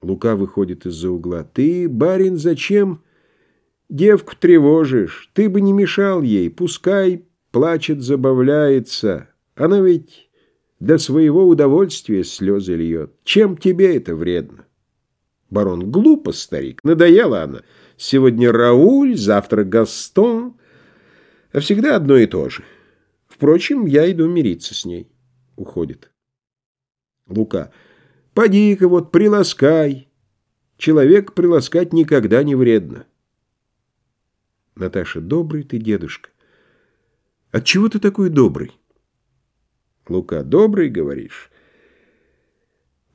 Лука выходит из-за угла. «Ты, барин, зачем девку тревожишь? Ты бы не мешал ей, пускай плачет, забавляется. Она ведь до своего удовольствия слезы льет. Чем тебе это вредно?» Барон, глупо, старик, надоела она. Сегодня Рауль, завтра Гастон, а всегда одно и то же. Впрочем, я иду мириться с ней. Уходит. Лука. Поди-ка вот приласкай. Человек приласкать никогда не вредно. Наташа. Добрый ты, дедушка. Отчего ты такой добрый? Лука. Добрый, говоришь?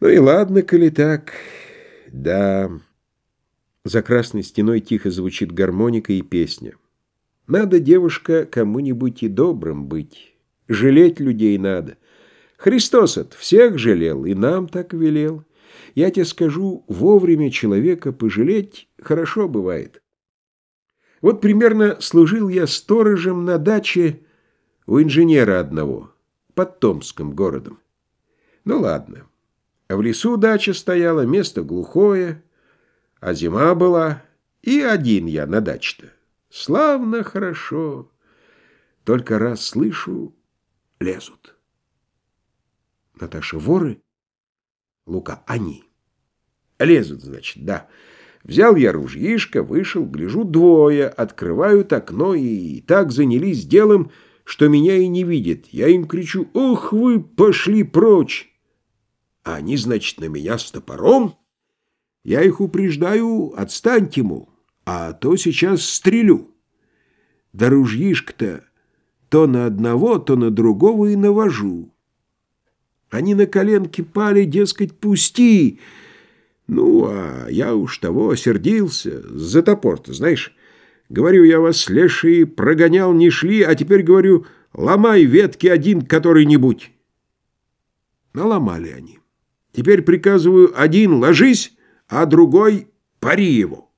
Ну и ладно, коли так. Да. За красной стеной тихо звучит гармоника и песня. Надо, девушка, кому-нибудь и добрым быть. Жалеть людей надо. Христос от всех жалел, и нам так велел. Я тебе скажу, вовремя человека пожалеть хорошо бывает. Вот примерно служил я сторожем на даче у инженера одного, под Томским городом. Ну ладно. А в лесу дача стояла, место глухое, а зима была, и один я на даче-то. Славно хорошо. Только раз слышу, лезут. Наташа, воры? Лука, они. Лезут, значит, да. Взял я ружьишко, вышел, гляжу, двое, открывают окно и так занялись делом, что меня и не видят. Я им кричу, «Ох вы, пошли прочь!» А они, значит, на меня с топором. Я их упреждаю, отстаньте, мол а то сейчас стрелю. Да ружьишко-то то на одного, то на другого и навожу. Они на коленки пали, дескать, пусти. Ну, а я уж того осердился, за топор-то, знаешь. Говорю, я вас, лешие, прогонял, не шли, а теперь говорю, ломай ветки один который-нибудь. Наломали они. Теперь приказываю, один ложись, а другой пари его.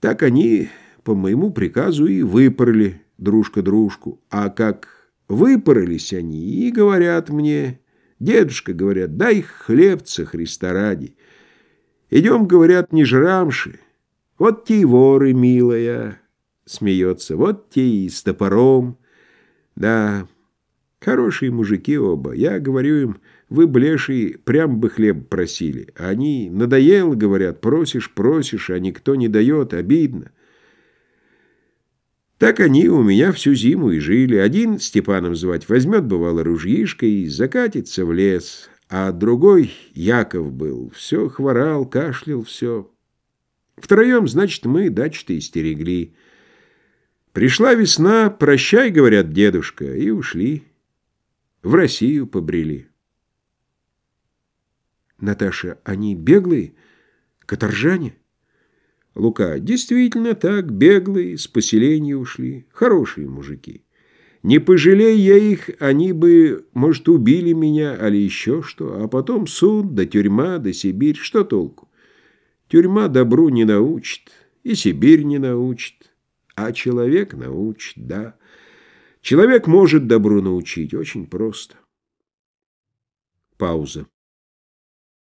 Так они по моему приказу и выпороли дружка дружку. А как выпоролись они и говорят мне, дедушка, говорят, дай хлебца Христа ради. Идем, говорят, не жрамши. Вот те и воры, милая, смеется, вот те и с топором. Да, хорошие мужики оба. Я говорю им, вы, блеши, прям бы хлеб просили. Они, надоело, говорят, просишь, просишь, а никто не дает, обидно. Так они у меня всю зиму и жили. Один Степаном звать возьмет, бывало, ружьишко и закатится в лес, а другой, Яков был, все хворал, кашлял, все. Втроем, значит, мы дачу-то и стерегли. Пришла весна, прощай, говорят, дедушка, и ушли. В Россию побрели. Наташа, они беглые? Каторжане? Лука, действительно так, беглые, с поселения ушли. Хорошие мужики. Не пожалей я их, они бы, может, убили меня, али еще что. А потом суд, да тюрьма, да Сибирь. Что толку? Тюрьма добру не научит, и Сибирь не научит. А человек научит, да. Человек может добру научить, очень просто. Пауза.